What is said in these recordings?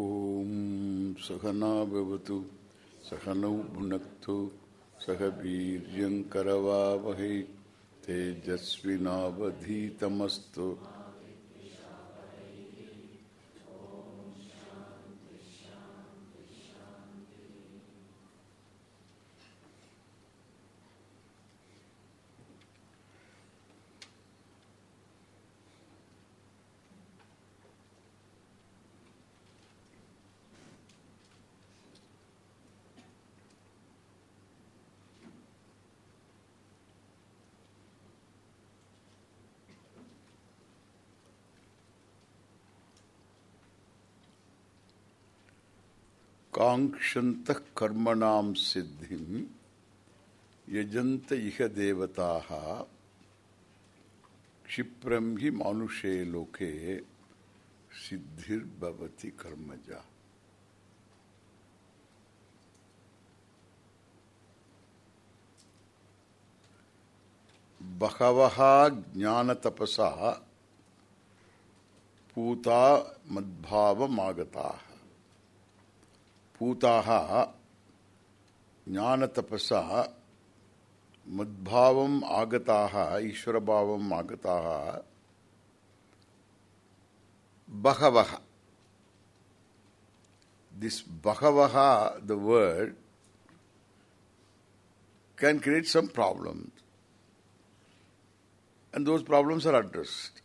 ॐ सहना सहनौ भुनक्तु सह वीर्यङ्करवावहै तेजस्विनावधीतमस्तु। काङ्क्षन्तः कर्मणां सिद्धिं यजन्त इह देवताः। क्षिप्रं हि मानुषे लोके सिद्धिर्भवति कर्मजा। बहवः ज्ञानतपसा पूता मद्भावमागताः। पूताः ज्ञानतपसा मद्भावम् आगताः ईश्वरभावम् आगताः बहवः this bhagavaha, the word, can create some problems. And those problems are addressed.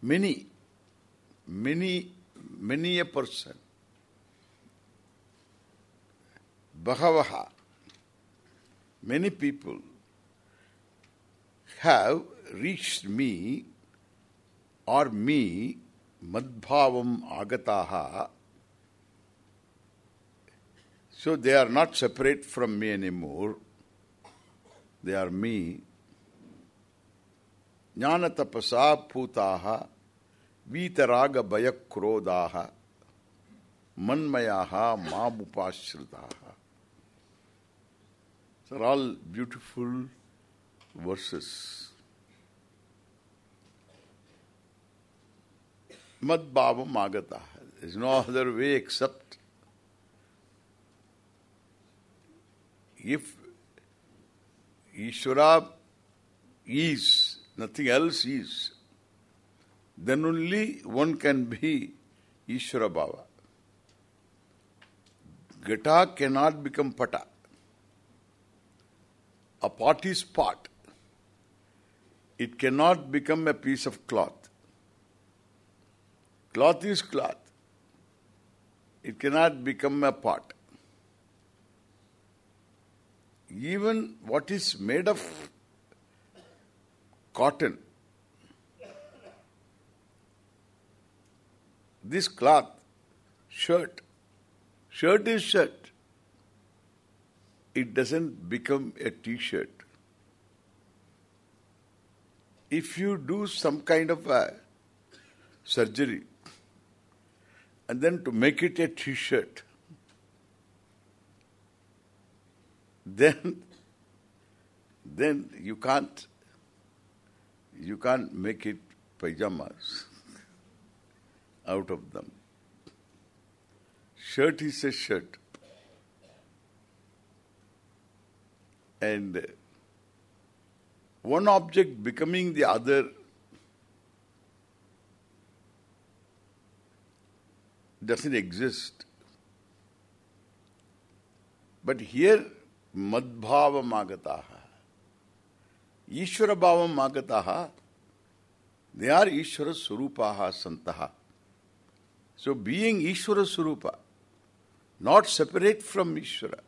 Many, many, many a person Bahavaha, many people have reached me or me madbhavam agataha so they are not separate from me anymore. They are me. Jnana tapasa putaha vitaraga bayakrodaha manmayaha mabupashritaha these are all beautiful verses. Madbhava magata. There is no other way except if Ishvara is, nothing else is, then only one can be Ishvara Bhava. Ghata cannot become Pata. A pot is pot. It cannot become a piece of cloth. Cloth is cloth. It cannot become a pot. Even what is made of cotton, this cloth, shirt, shirt is shirt it doesn't become a t-shirt. If you do some kind of a surgery and then to make it a t-shirt, then then you can't you can't make it pajamas out of them. Shirt is a shirt. And one object becoming the other doesn't exist. But here, madbhava magataha, Ishvara bhava magataha, they are Ishvara surupaha santaha. So being Ishvara surupa, not separate from Ishvara,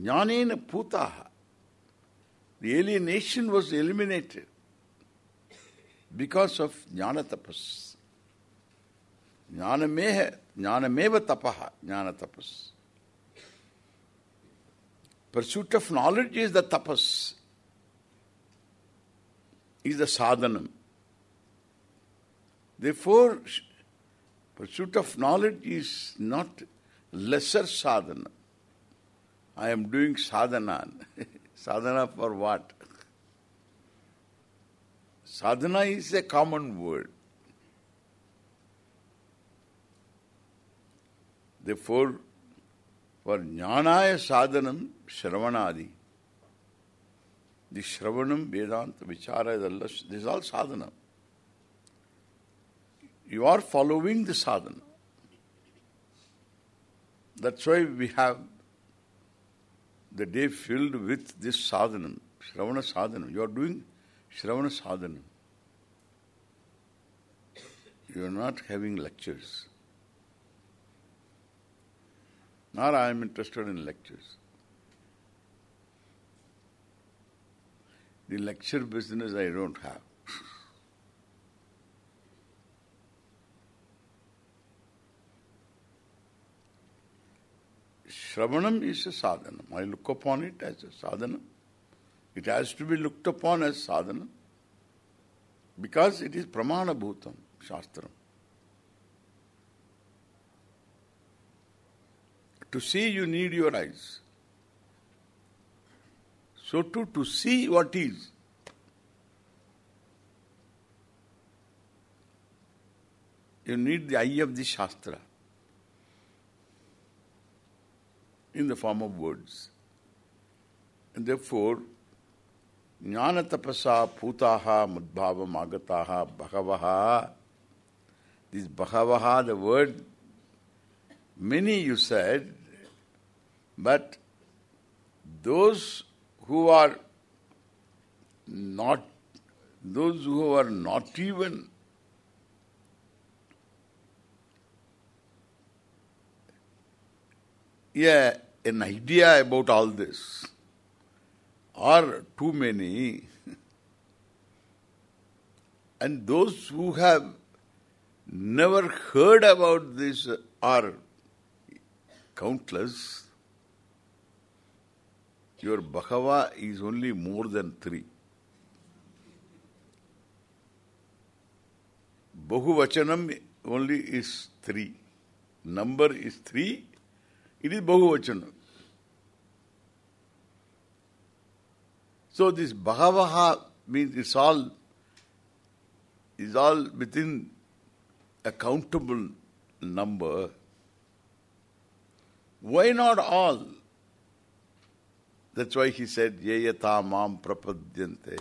Jnanena putaha. The alienation was eliminated because of jnana tapas. Jnana meha, jnana meva tapaha, jnana tapas. Pursuit of knowledge is the tapas, is the sadhanam. Therefore, pursuit of knowledge is not lesser sadhana. I am doing sadhana. sadhana for what? Sadhana is a common word. Therefore, for jnanaya sadhanam shravanadi. The shravanam, vedanta, vichara, this is all sadhana. You are following the sadhana. That's why we have the day filled with this sadhanam, Shravana sadhanam. You are doing Shravana sadhanam. You are not having lectures. Nor I am interested in lectures. The lecture business I don't have. Shravanam is a sadhana. I look upon it as a sadhana. It has to be looked upon as sadhana because it is pramana bhutam, shastram. To see you need your eyes. So to, to see what is, you need the eye of the Shastra. In the form of words. And therefore, jnana tapasa putaha madbhava magataha bahavaha. This bahavaha, the word, many you said, but those who are not, those who are not even yeah, an idea about all this are too many and those who have never heard about this are countless. Your Bahava is only more than three. Bahuvachanam only is three. Number is three. It is Bahuvachanam. So this Bahavaha means it's all is all within a countable number. Why not all? That's why he said, Yeyata mam prapadyante.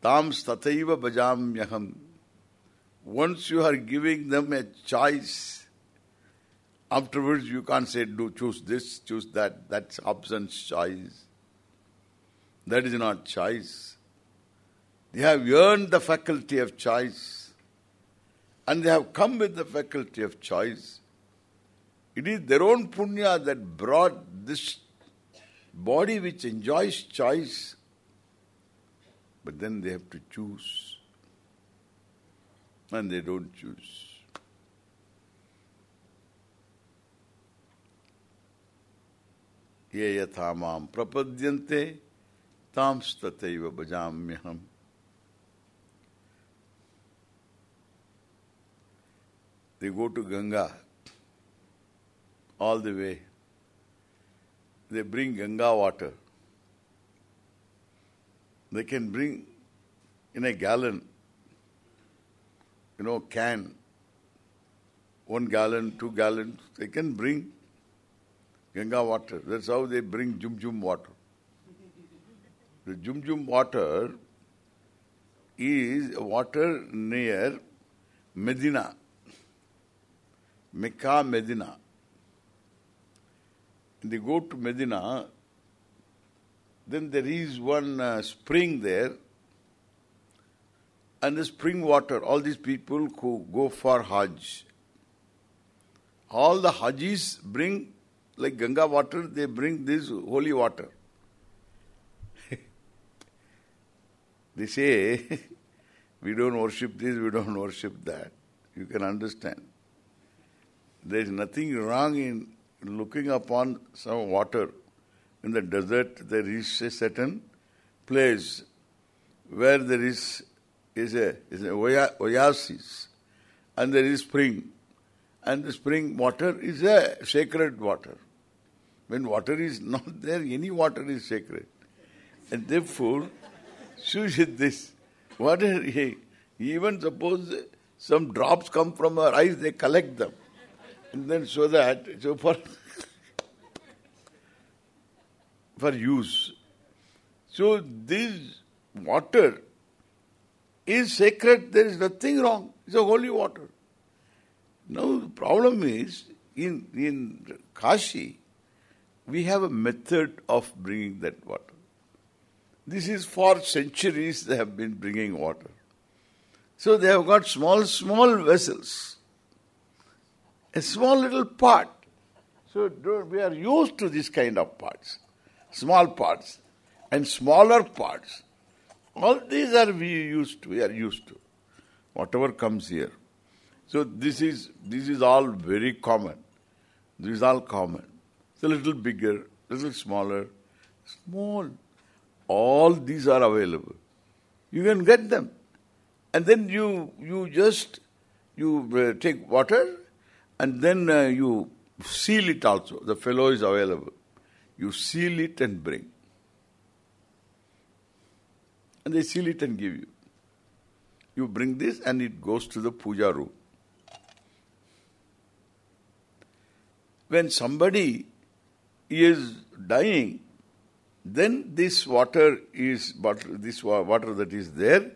Tam stataiva bhajamyaham. Once you are giving them a choice, afterwards you can't say, do choose this, choose that. That's options choice. That is not choice. They have earned the faculty of choice. And they have come with the faculty of choice. It is their own punya that brought this body which enjoys choice. But then they have to choose. And they don't choose. ये यथा माम प्रपद्यन्ते तांस्तैव भजाम्यहम They go to Ganga all the way. They bring Ganga water. They can bring in a gallon, you know, can, one gallon, two gallons, they can bring Ganga water. That's how they bring Jum Jum water. The Jum Jum water is water near Medina, Mecca, Medina. They go to Medina, then there is one uh, spring there, and the spring water, all these people who go for Hajj, all the Hajis bring, like Ganga water, they bring this holy water. They say, we don't worship this, we don't worship that. You can understand. There is nothing wrong in looking upon some water. In the desert, there is a certain place where there is is a is a oasis, and there is spring, and the spring water is a sacred water. When water is not there, any water is sacred, and therefore Sush this. What he? Even suppose some drops come from our eyes, they collect them. And then so that, so for, for use. So this water is sacred, there is nothing wrong. It's a holy water. Now the problem is, in, in Kashi, we have a method of bringing that water. This is for centuries they have been bringing water. So they have got small, small vessels. A small little pot. So we are used to this kind of pots. Small pots and smaller pots. All these are we used to, we are used to. Whatever comes here. So this is this is all very common. This is all common. It's a little bigger, little smaller, small. All these are available. You can get them. And then you you just you uh, take water and then uh, you seal it also. The fellow is available. You seal it and bring. And they seal it and give you. You bring this and it goes to the puja room. When somebody is dying, then this water is this water that is there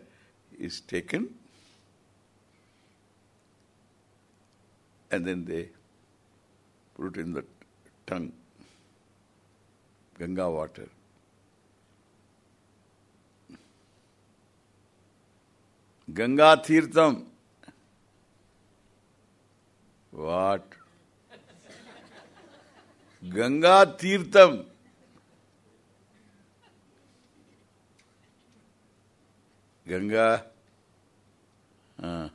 is taken and then they put it in the tongue, Ganga water. Ganga Tirtham. What? Ganga Tirtham. Ganga. Uh.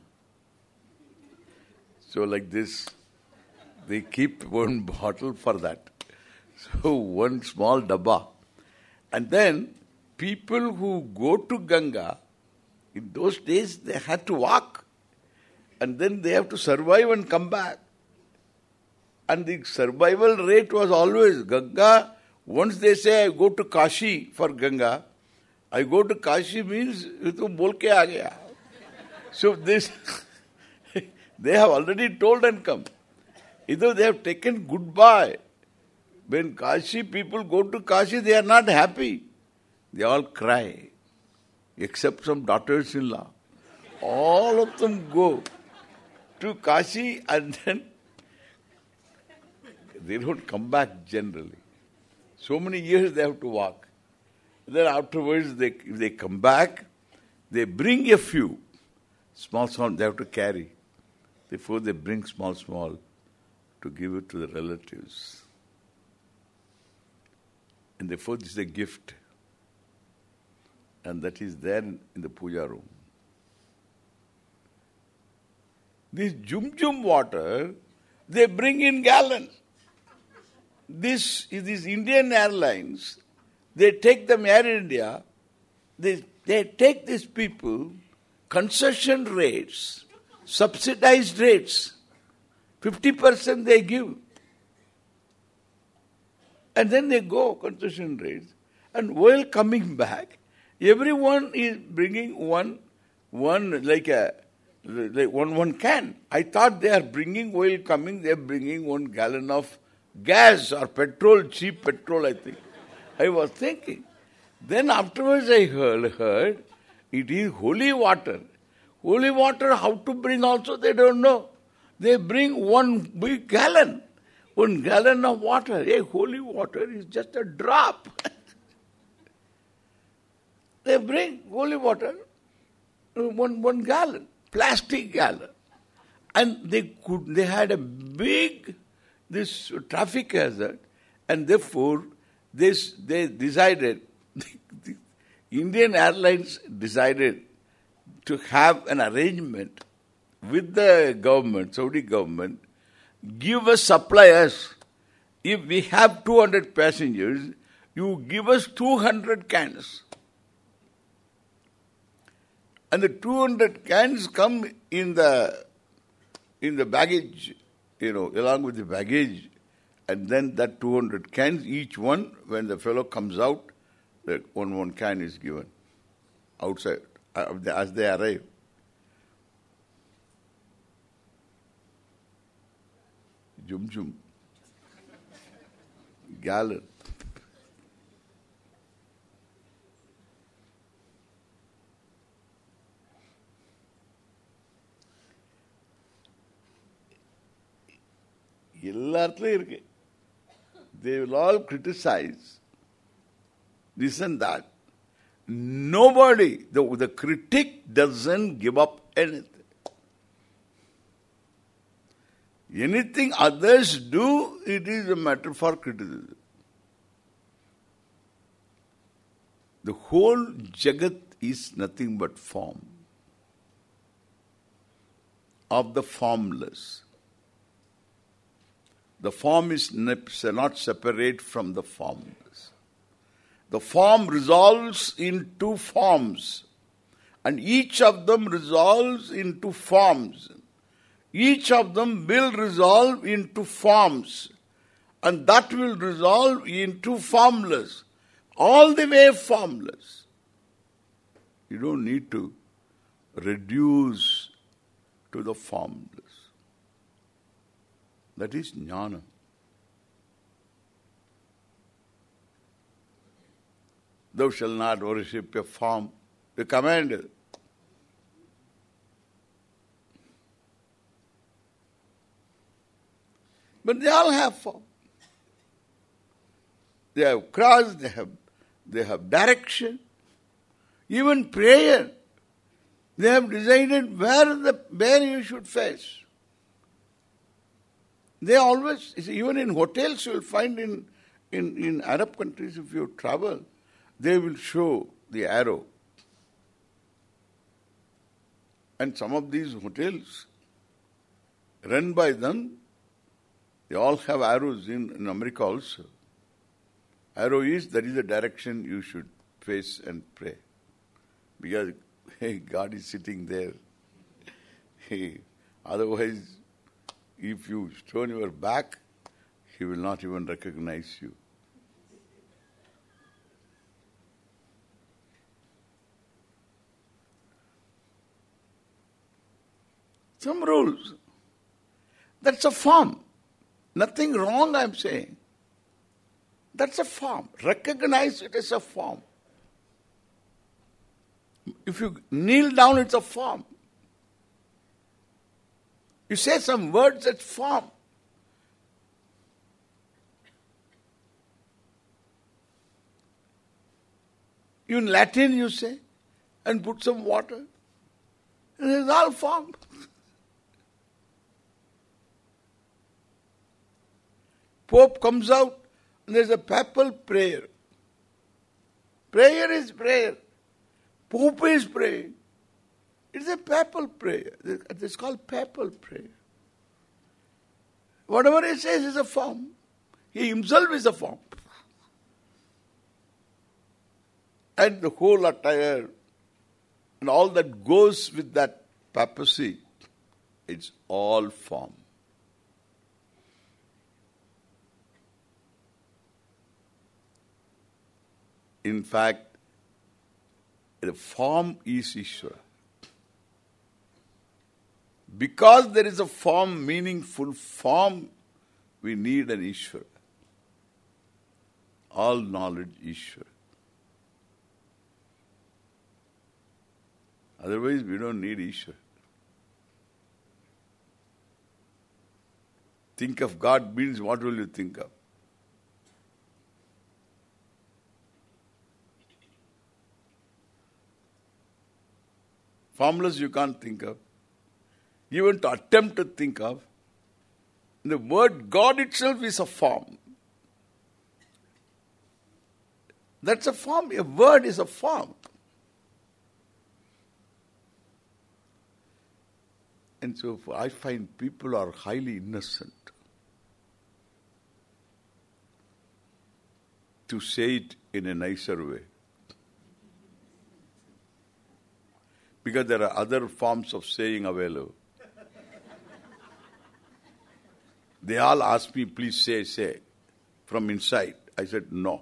So like this, they keep one bottle for that. So one small dabba. And then people who go to Ganga, in those days they had to walk. And then they have to survive and come back. And the survival rate was always Ganga. Once they say, I go to Kashi for Ganga, I go to Kashi means, to bol ke aa gaya. So this, they have already told and come. Either they have taken goodbye. When Kashi people go to Kashi, they are not happy. They all cry. Except some daughters-in-law. All of them go to Kashi and then they don't come back generally. So many years they have to walk. Then afterwards, they, they come back, they bring a few. Small, small, they have to carry. Therefore, they bring small, small to give it to the relatives. And therefore, this is a gift. And that is there in the puja room. This jum jum water, they bring in gallons. This is these Indian Airlines, they take them Air India, they, they take these people concession rates, subsidized rates, 50% they give. And then they go concession rates. And while coming back, everyone is bringing one, one like a like one one can. I thought they are bringing while coming, they are bringing one gallon of gas or petrol, cheap petrol, I think. I was thinking. Then afterwards I heard, heard it is holy water. Holy water, how to bring also, they don't know. They bring one big gallon. One gallon of water. Hey, holy water is just a drop. they bring holy water, one, one gallon, plastic gallon. And they could, they had a big this traffic hazard, and therefore this they decided, Indian Airlines decided to have an arrangement with the government, Saudi government, give us suppliers. If we have 200 passengers, you give us 200 cans. And the 200 cans come in the in the baggage you know, along with the baggage, and then that 200 cans, each one, when the fellow comes out, that one one can is given outside uh, as they arrive. Jum Jum. Gallon. எல்லாத்துலயும் இருக்கு they will all criticize this and that. Nobody the, the critic doesn't give up anything. Anything others do it is a matter for criticism. The whole jagat is nothing but form. Of the formless the form is not separate from the formless. The form resolves into forms, and each of them resolves into forms. Each of them will resolve into forms, and that will resolve into formless. All the way formless. You don't need to reduce to the formless. That is jnana. Thou shalt not worship a form. The command. But they all have form. They have cross, they have they have direction. Even prayer. They have decided where the where you should face. They always, even in hotels you will find in, in, in Arab countries if you travel, they will show the arrow. And some of these hotels run by them, they all have arrows in, in America also. Arrow is, that is the direction you should face and pray. Because hey, God is sitting there. Hey, otherwise if you turn your back, he will not even recognize you. Some rules. That's a form. Nothing wrong, I'm saying. That's a form. Recognize it as a form. If you kneel down, it's a form. You say some words that form. In Latin you say, and put some water. And it's all formed. Pope comes out and there's a papal prayer. Prayer is prayer. Pope is praying. It's a papal prayer. It's called papal prayer. Whatever he says is a form. He himself is a form. And the whole attire and all that goes with that papacy, it's all form. In fact, the form is Ishvara. Because there is a form, meaningful form, we need an Ishvara. All knowledge Ishvara. Otherwise, we don't need Ishvara. Think of God means what will you think of? Formless you can't think of. Even to attempt to think of. The word God itself is a form. That's a form. A word is a form. And so I find people are highly innocent. To say it in a nicer way. Because there are other forms of saying available. They all asked me, please say, say, from inside. I said, no.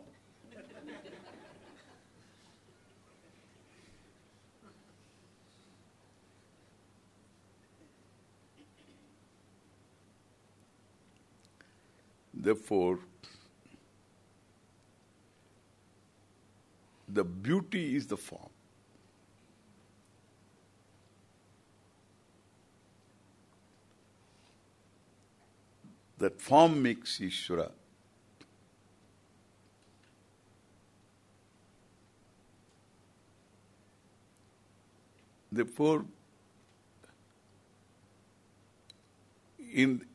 Therefore, the beauty is the form. That form makes Ishvara. Therefore, in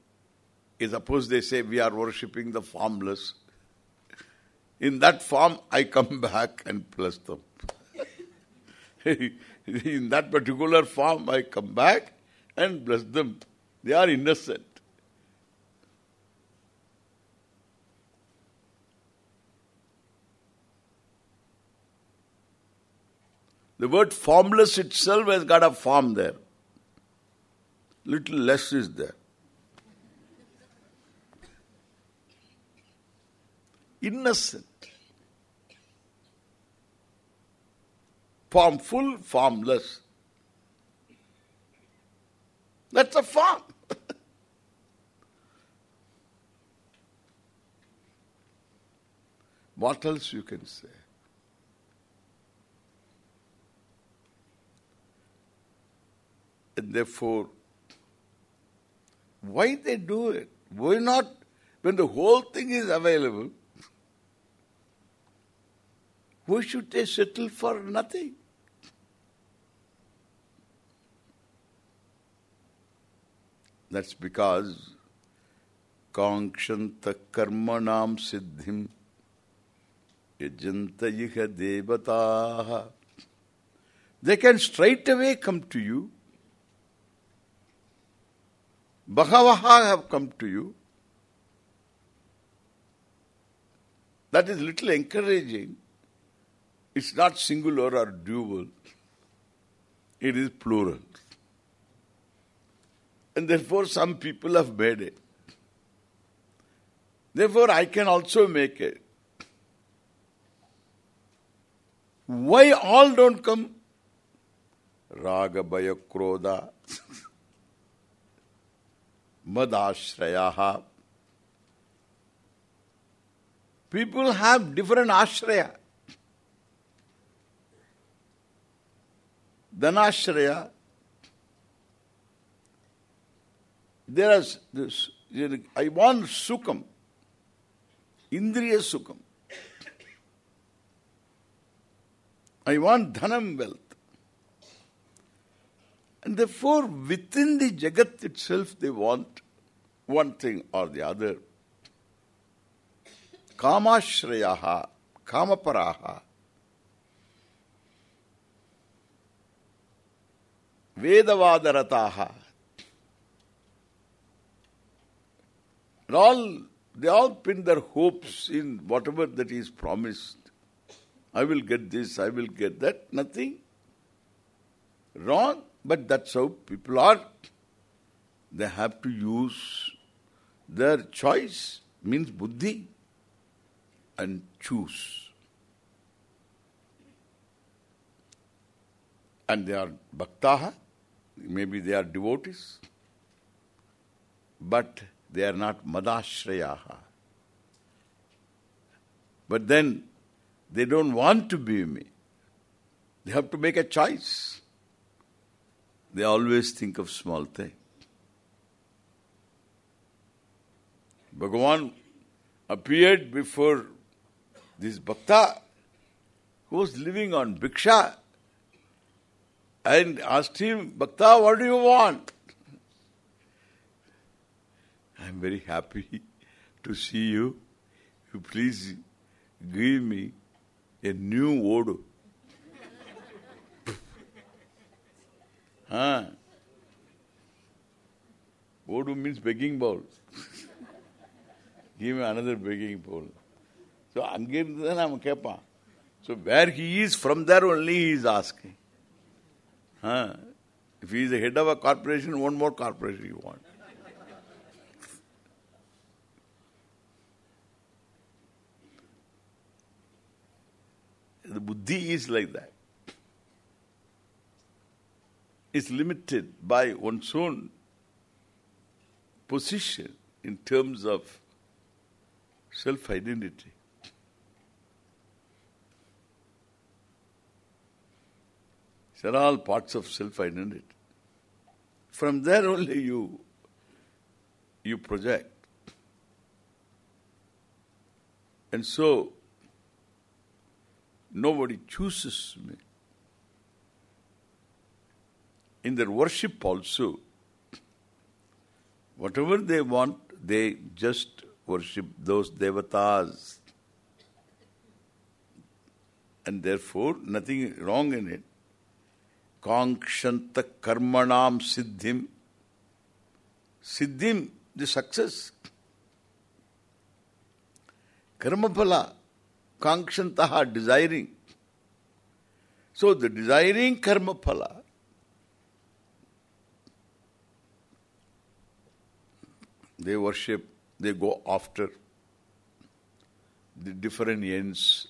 suppose they say we are worshipping the formless, in that form I come back and bless them. in that particular form I come back and bless them. They are innocent. The word formless itself has got a form there. Little less is there. Innocent. Formful, formless. That's a form. what else you can say? And therefore, why they do it? Why not, when the whole thing is available, why should they settle for nothing? That's because कांक्षन्त कर्मणाम सिद्धिम yajanta iha devataha. They can straight away come to you Bahavaha have come to you. That is little encouraging. It's not singular or dual. It is plural. And therefore some people have made it. Therefore I can also make it. Why all don't come? Raga, Bhaya, Krodha. मदाश्रया। People have different आश्रय। धनाश्रय। There आज this want सुखम। इंद्रिय सुखम। ई want Dhanam well And therefore, within the Jagat itself, they want one thing or the other. Kamashrayaha, Kamaparaha, Vedavadarataha. And all, they all pin their hopes in whatever that is promised. I will get this, I will get that. Nothing wrong. But that's how people are. They have to use their choice, means buddhi, and choose. And they are bhaktaha, maybe they are devotees, but they are not madashrayaha. But then they don't want to be me. They have to make a choice. They always think of small thing. Bhagavan appeared before this bhakta who was living on bhiksha and asked him, Bhakta, what do you want? I am very happy to see you. You please give me a new odu. Huh? Odu means begging bowl. Give me another begging bowl. So அங்கிருந்து தான் நாம கேட்பான் So where he is, from there only he is asking. Huh? If he is the head of a corporation, one more corporation you want. The buddhi is like that is limited by one's own position in terms of self-identity. These are all parts of self-identity. From there only you you project. And so, nobody chooses me. In their worship also, whatever they want, they just worship those devatas. And therefore, nothing wrong in it. Kankshanta karmanam siddhim. Siddhim, the success. Karmaphala, kankshantaha, desiring. So the desiring karmaphala, they worship, they go after the different ends,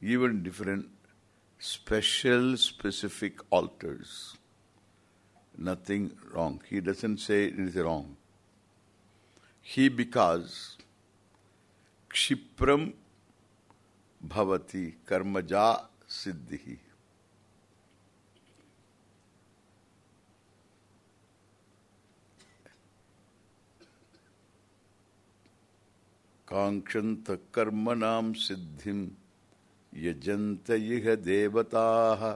even different special, specific altars. Nothing wrong. He doesn't say it is wrong. He because क्षिप्रम भवति कर्मजा सिद्धि कांक्षंत कर्मणाम सिद्धिम यजंत इह देवताः।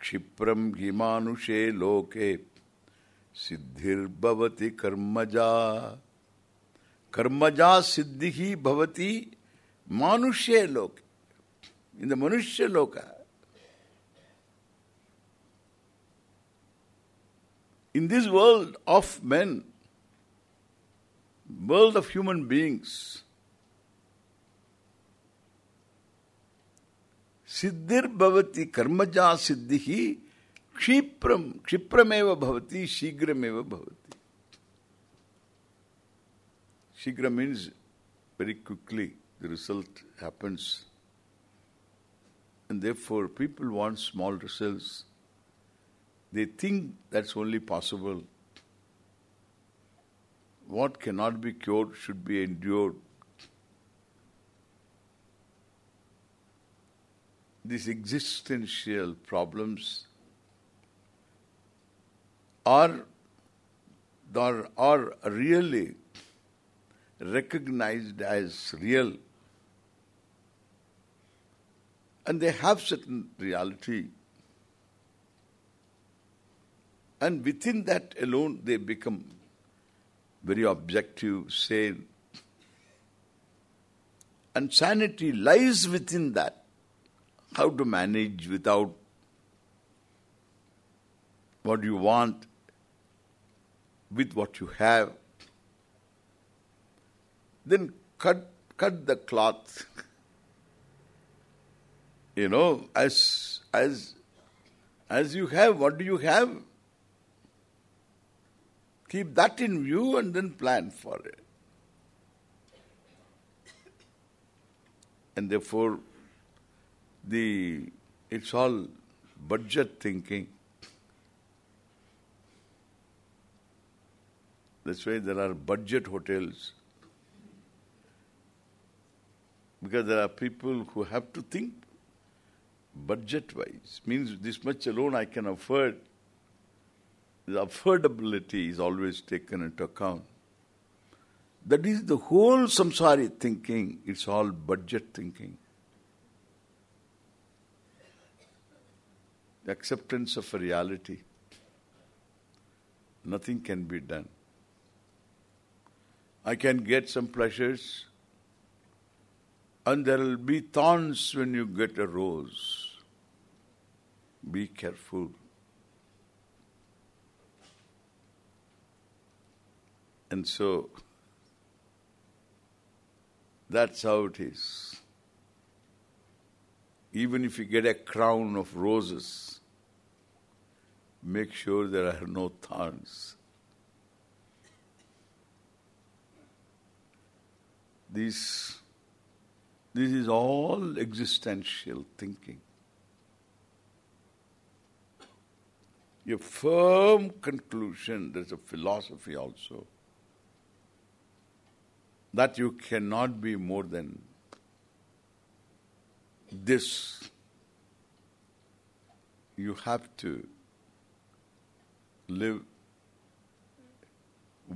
क्षिप्रम हि मानुषे लोके सिद्धिर्भवति कर्मजा। कर्मजा सिद्धि भवती मानुष्य लोक। the manushya loka in this world of men world of human beings siddhir bhavati karmaja siddhi kshipram kshiprameva bhavati shigrameva bhavati Shigra means very quickly the result happens. And therefore people want small results. They think that's only possible. What cannot be cured should be endured. These existential problems are, are, are really recognized as real. And they have certain reality. And within that alone they become very objective, sane. And sanity lies within that how to manage without what you want with what you have then cut cut the cloth. you know, as as as you have, what do you have? Keep that in view and then plan for it. And therefore, the it's all budget thinking. That's why there are budget hotels because there are people who have to think budget-wise. Means this much alone I can afford. The affordability is always taken into account. That is the whole samsari thinking. It's all budget thinking. The acceptance of a reality. Nothing can be done. I can get some pleasures and there will be thorns when you get a rose. Be careful. And so, that's how it is. Even if you get a crown of roses, make sure there are no thorns. These this is all existential thinking. Your firm conclusion, there's a philosophy also. that you cannot be more than this. You have to live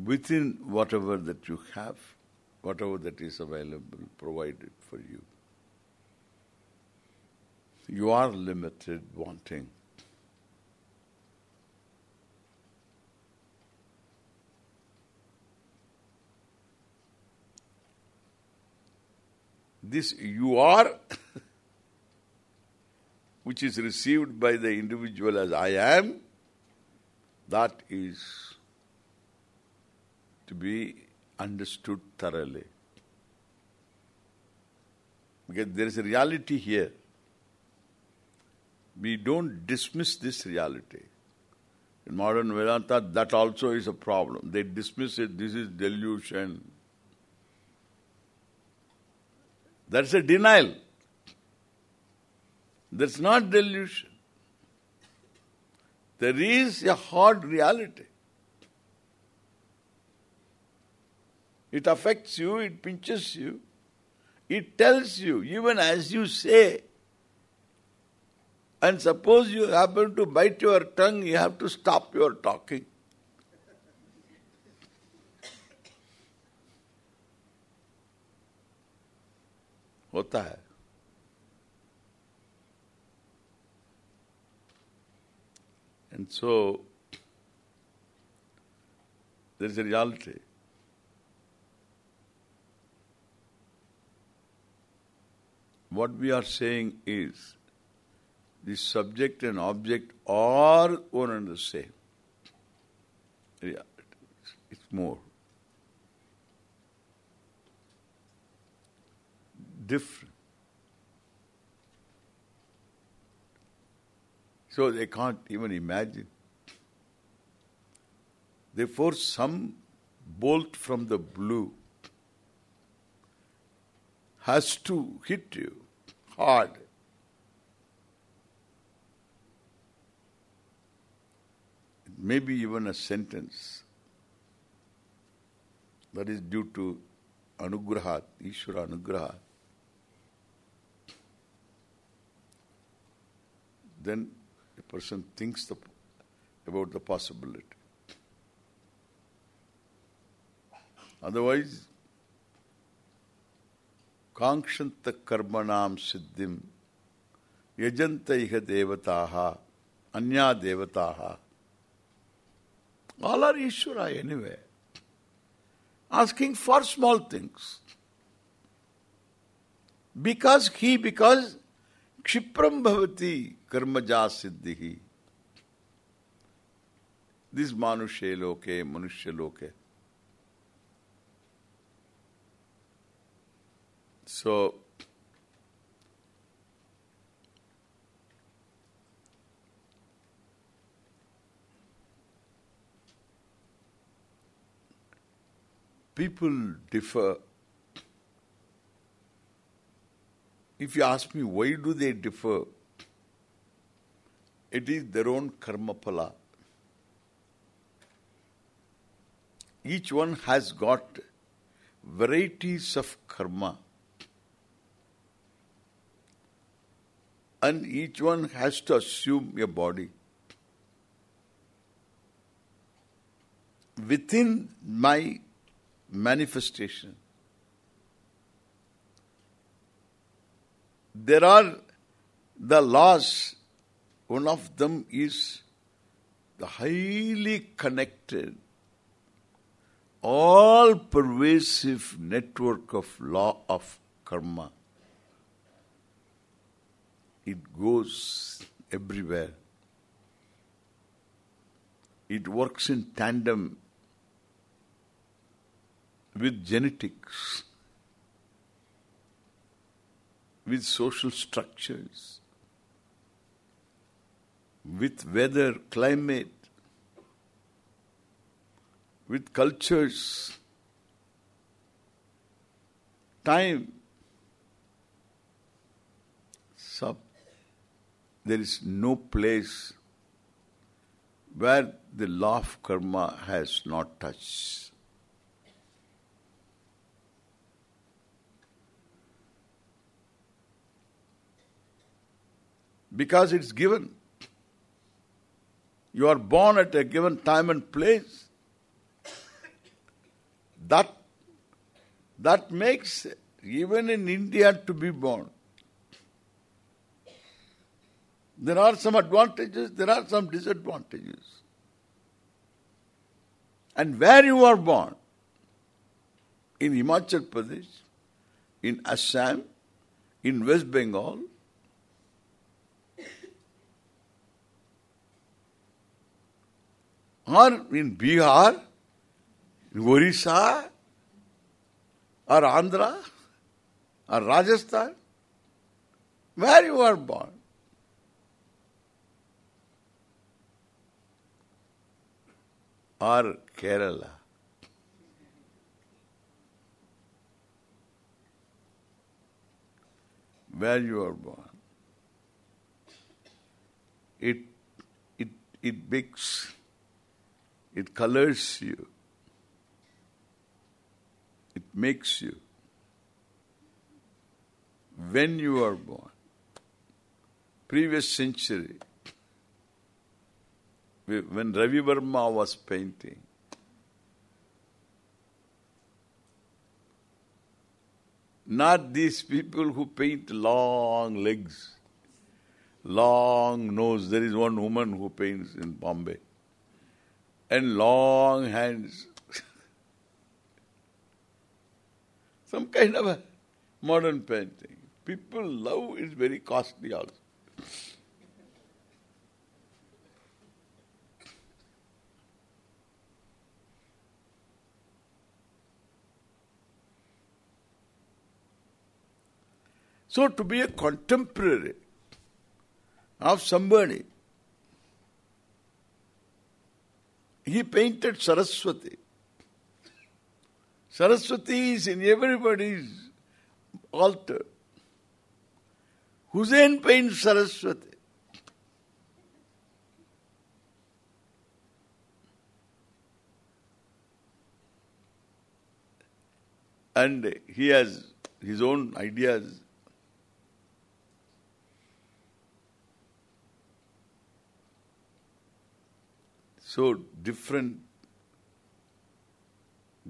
within whatever that you have, whatever that is available, provided for you. You are limited, wanting. This you are, which is received by the individual as I am, that is to be understood thoroughly. Because there is a reality here. We don't dismiss this reality. In modern Vedanta, that also is a problem. They dismiss it, this is delusion. That's a denial. That's not delusion. There is a hard reality. It affects you, it pinches you. It tells you, even as you say, and suppose you happen to bite your tongue, you have to stop your talking. होता है And so, there is a reality. What we are saying is, the subject and object are one and the same. Reality. It's more. Different. So they can't even imagine. Therefore, some bolt from the blue has to hit you hard. Maybe even a sentence that is due to anugraha, Ishvara anugraha. Then person thinks the, about the possibility. Otherwise, कांक्षंत कर्मणाम सिद्धिम यजंत इह देवता अन्या देवता all are Ishvara anyway. Asking for small things. Because he, because क्षिप्रम भवती कर्मजा सिद्धि this मानुष्य लोके मनुष्य लोके so people differ If you ask me why do they differ, it is their own karma phala. Each one has got varieties of karma. And each one has to assume a body. Within my manifestation, there are the laws. One of them is the highly connected, all-pervasive network of law of karma. It goes everywhere. It works in tandem with genetics, with social structures, with weather, climate, with cultures, time. Sub. there is no place where the law of karma has not touched. Because it's given. You are born at a given time and place. That that makes even in India to be born. There are some advantages, there are some disadvantages. And where you are born, in Himachal Pradesh, in Assam, in West Bengal, or in Bihar, in Orissa, or Andhra, or Rajasthan, where you are born. Or Kerala. Where you are born. It it it makes it colors you. It makes you. When you are born. Previous century. When Ravi Varma was painting. Not these people who paint long legs, long nose. There is one woman who paints in Bombay and long hands. Some kind of a modern painting. People love is very costly also. So to be a contemporary of somebody He painted Saraswati. Saraswati is in everybody's altar. Husain paints Saraswati. And he has his own ideas So different,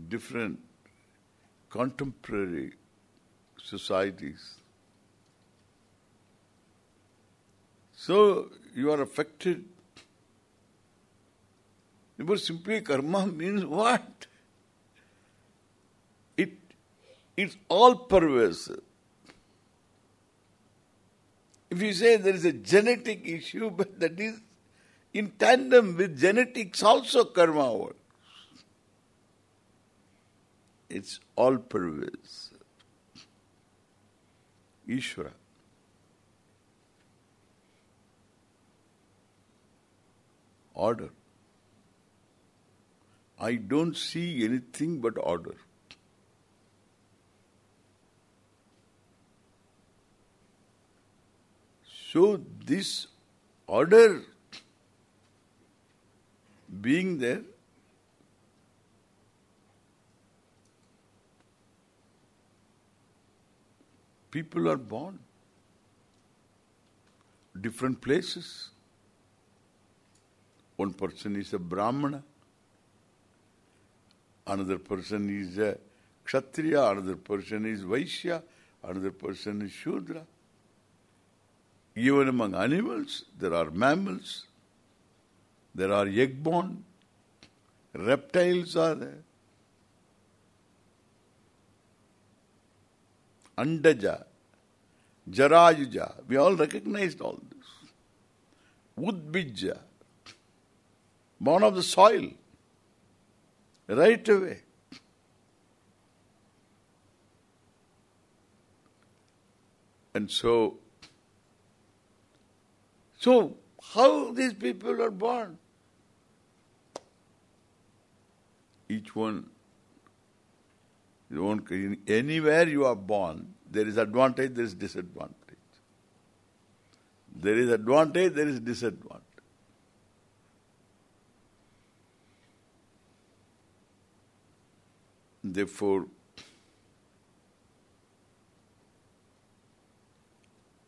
different contemporary societies. So you are affected. But simply karma means what? It it's all pervasive. If you say there is a genetic issue, but that is in tandem with genetics also karma works. It's all pervasive. Ishvara. Order. I don't see anything but order. So this order being there, people are born. Different places. One person is a Brahmana. Another person is a Kshatriya. Another person is Vaishya. Another person is Shudra. Even among animals, there are mammals. There are egg-born. Reptiles are there. Andaja, Jarayuja. We all recognized all this. Udbija. Born of the soil. Right away. And so, so how these people are born? each one, you anywhere you are born, there is advantage, there is disadvantage. There is advantage, there is disadvantage. Therefore,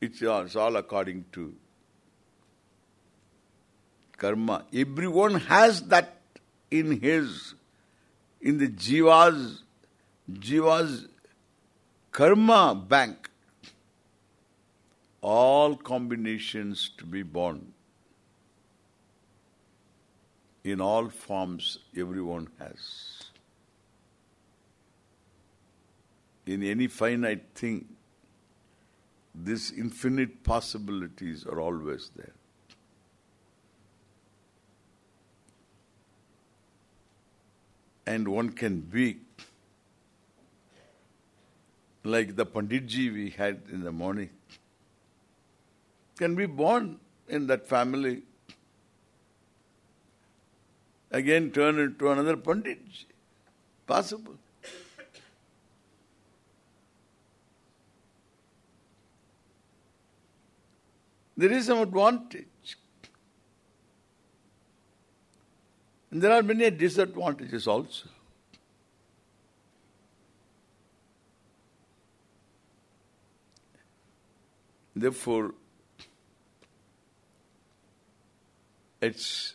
it's all according to karma. Everyone has that in his, in the jiva's, jiva's karma bank. All combinations to be born. In all forms everyone has. In any finite thing, these infinite possibilities are always there. And one can be like the Panditji we had in the morning, can be born in that family, again turn into another Panditji. Possible. There is some advantage. And there are many disadvantages also. Therefore, it's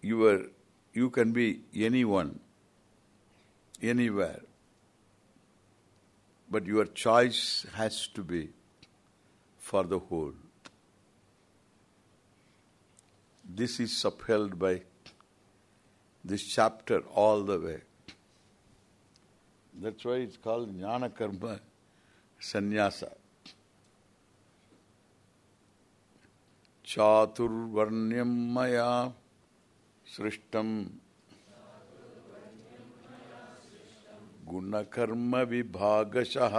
your you can be anyone, anywhere. But your choice has to be for the whole. This is upheld by this chapter all the way. That's why it's called Jnana Karma Sannyasa. चातुर्वर्ण्यम मया सृष्टम गुणकर्म विभागशः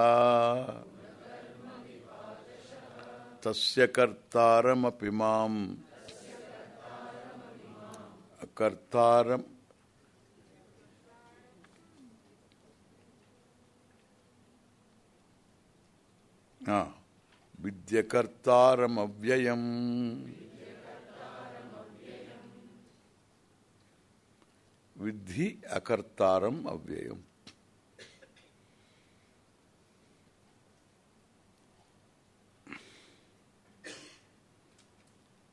तस्य कर्तारमपि माम् अकर्तारम् विद्यकर्तारमव्ययम् विद्धि अकर्तारम अव्ययम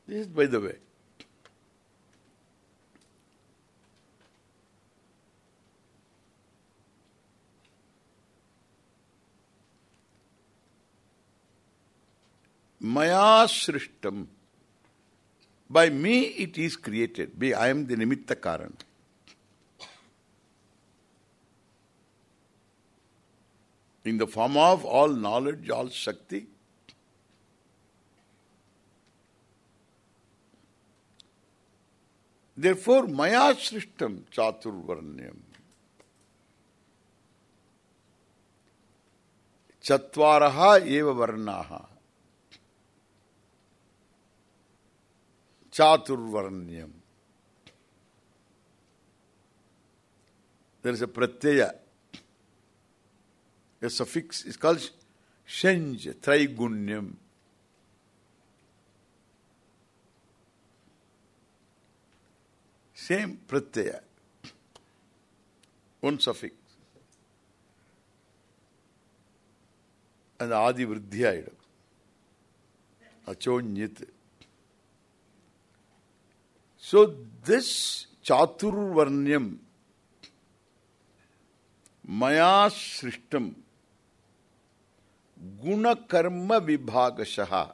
This is by the way. Maya Srishtam. By me it is created. I am the Nimitta Karan. In the form of all knowledge, all Shakti. Therefore, Maya Srishtam Chaturvarnyam. Chatvaraha eva varnaha. Chaturvarnyam. There is a pratyaya. A suffix is called shenj, trigunyam. Same pratyaya. One suffix. And adi vriddhya Achonyit. So this Chaturvarnyam Maya Srishtam Guna Karma Vibhagashaha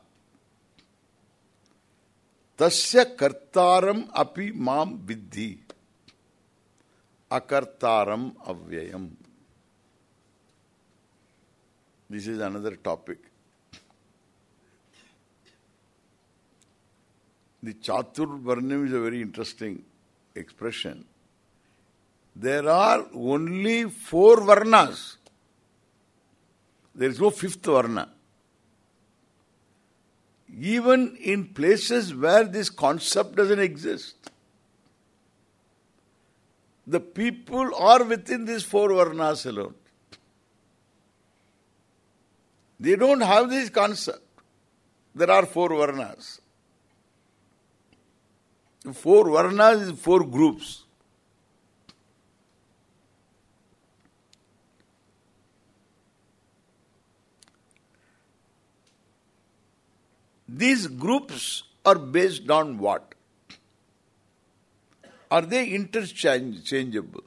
Tasya Kartaram Api Mam Viddhi Akartaram Avyayam This is another topic. The Chatur Varnam is a very interesting expression. There are only four Varnas. There is no fifth Varna. Even in places where this concept doesn't exist, the people are within these four Varnas alone. They don't have this concept. There are four Varnas. Four Varnas is four groups. These groups are based on what? are they interchangeable?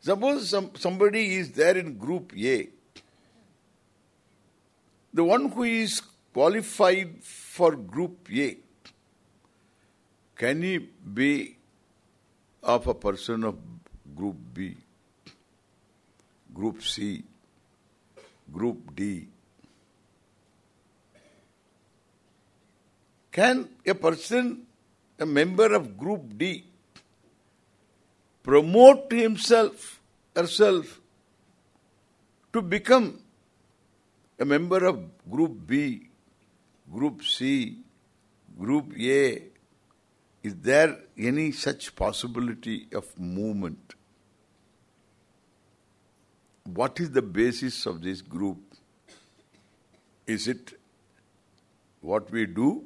Suppose some, somebody is there in group A. The one who is qualified for group A, can he be of a person of group B, group C, group D? Can a person, a member of group D, promote himself, herself, to become a member of group B, group C, group A, is there any such possibility of movement? What is the basis of this group? Is it what we do?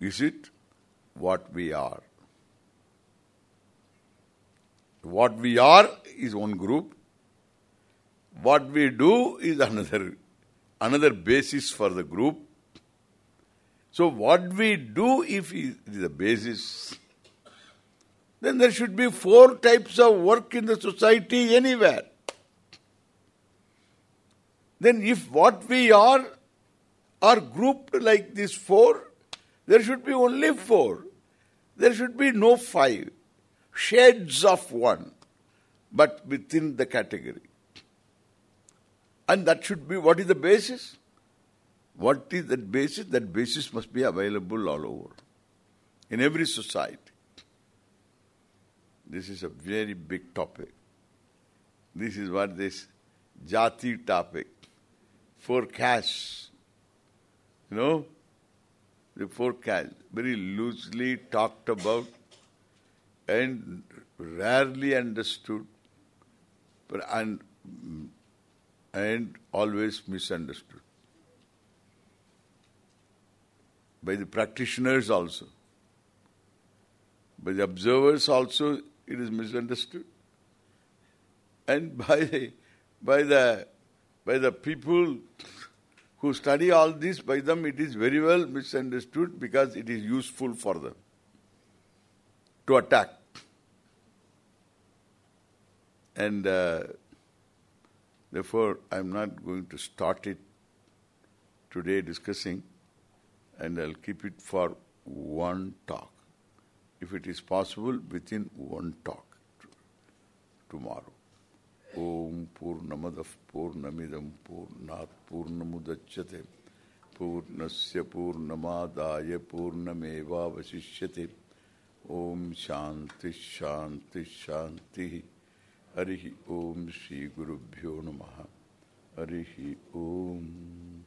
Is it what we are? What we are is one group. What we do is another another basis for the group. So what we do if is the basis, then there should be four types of work in the society anywhere. Then if what we are are grouped like these four, there should be only four. There should be no five. Shades of one, but within the category. And that should be, what is the basis? What is that basis? That basis must be available all over. In every society. This is a very big topic. This is what this jati topic. Four castes. You know? The four castes. Very loosely talked about and rarely understood but and and always misunderstood. By the practitioners also. By the observers also it is misunderstood. And by the, by the by the people who study all this, by them it is very well misunderstood because it is useful for them to attack. And uh, therefore, I am not going to start it today discussing and I'll keep it for one talk. If it is possible, within one talk tomorrow. Om Purnamadav Purnamidam Purnat Purnamudachyate Purnasya Purnamadaya Purnameva Vasishyate Om Shanti Shanti Shanti Harihi Om Shri Guru Bhyo Namaha Harihi Om